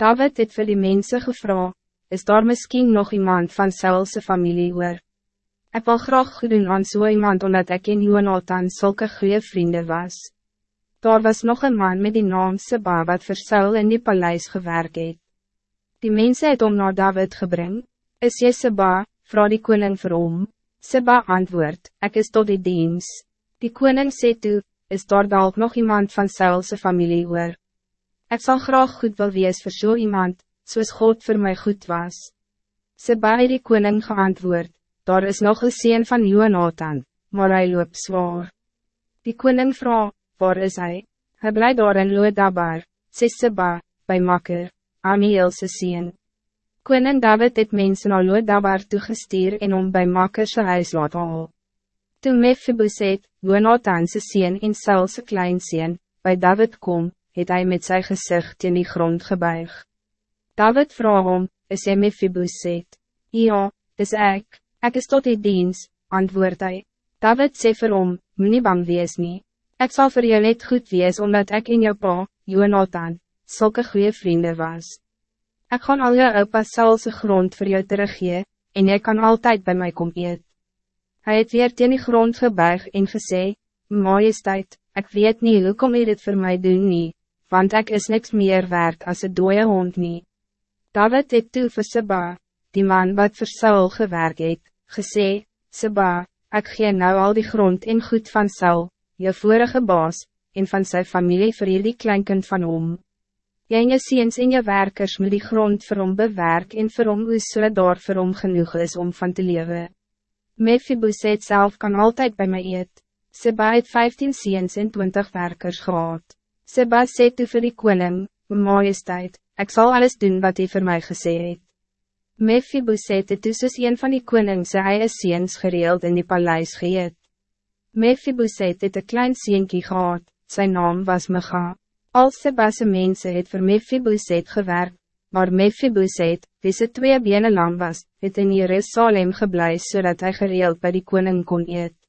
David het vir die mense gevra, is daar misschien nog iemand van Saulse familie oor? Ik wil graag goed doen aan so iemand omdat ik in Jonathan zulke goede vrienden was. Daar was nog een man met die naam Seba wat vir Saul in die paleis gewerkt het. Die mensen het om naar David gebring, is jy Seba, vraag die koning vir hom. Seba antwoord, ik is tot die diens. Die koning sê toe, is daar dalk nog iemand van Saulse familie oor? Ik zal graag goed wil wees vir so iemand, soos God voor mij goed was. Het die koning geantwoord, daar is nog een sien van Jonathan, maar hij loopt zwaar. Die koning vraag, waar is hij? Hij blijft daar in Loedabar, sê Seba, bij Makker, Amielse sien. Koning David het mensen naar Loedabar toegestuur en om bij Makker sy huis laat haal. Toen Mephiboset, Jonathanse sien en Saulse kleinsien, bij David kom, het hij met zijn gezicht in die grond gebuig. David vraag om, is hy Mephiboset? Ja, is ik. Ik is tot die diens, antwoord hij. David sê vir hom, nie bang wees nie. Ek sal vir jou net goed wees, omdat ik in jou pa, Jonathan, zulke goede vrienden was. Ik gaan al jou opa Saulse grond voor jou teruggee, en jy kan altijd bij mij kom eet. Hy het weer teen die grond gebuig en gesê, Majesteit, ik weet niet hoe kom jy dit voor mij doen nie, want ik is niks meer waard als een dode hond nie. David het toe vir Seba, die man wat vir Saul gewerk het, gesê, Seba, ik gee nou al die grond en goed van Saul, je vorige baas, en van zijn familie vir die kleinkind van hom. Jy en je ziens en je werkers moet die grond vir hom bewerk en vir hom oes so daar vir hom genoeg is om van te leven. Mephiboset zelf kan altijd bij mij eet. Seba het 15 ziens en 20 werkers gehad. Seba sê toe vir die koning, majesteit, ik zal alles doen wat hij voor mij gesê het. Mephiboset het dus soos een van die koningse hy is seens gereeld in die paleis geëet. Mephiboset het een klein seentjie gehad, zijn naam was Micha. Al Sebasse mense het vir Mephiboset gewerkt, maar Mephiboset, wie sy twee bene lang was, het in Jerusalem geblei zodat hij gereeld bij die koning kon eet.